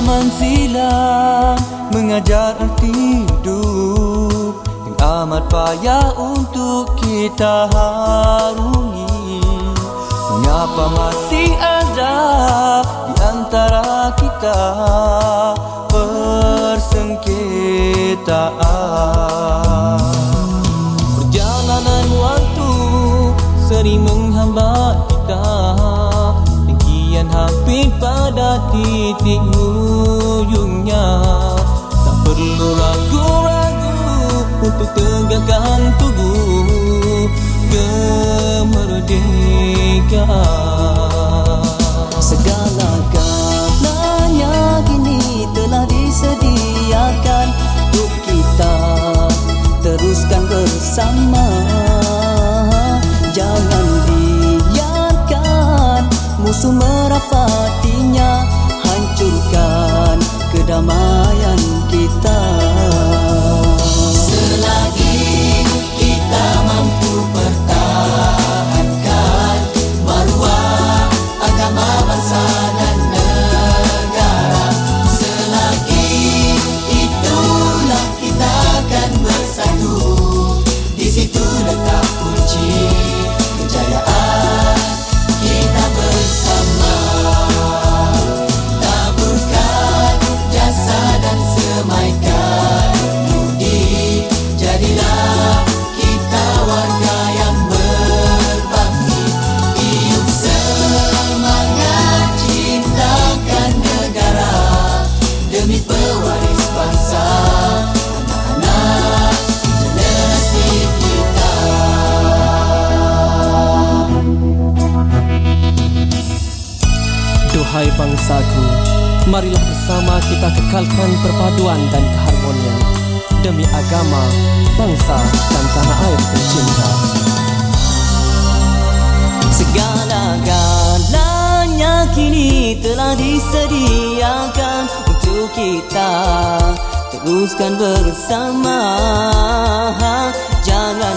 zaman silam mengajar arti hidup yang amat payah untuk kita harungi. Mengapa masih ada di antara kita persengketaan? Sampai pada titik ujungnya Tak perlu ragu-ragu untuk tegakkan tu Marilah bersama kita kekalkan perpaduan dan keharmonian. Demi agama, bangsa dan tanah air tercinta. Segala-galanya kini telah disediakan untuk kita. Teruskan bersama. Ha, jangan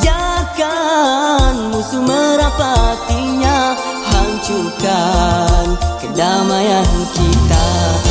biarkan musuh merapatinya. Hancurkan kedamaian kita.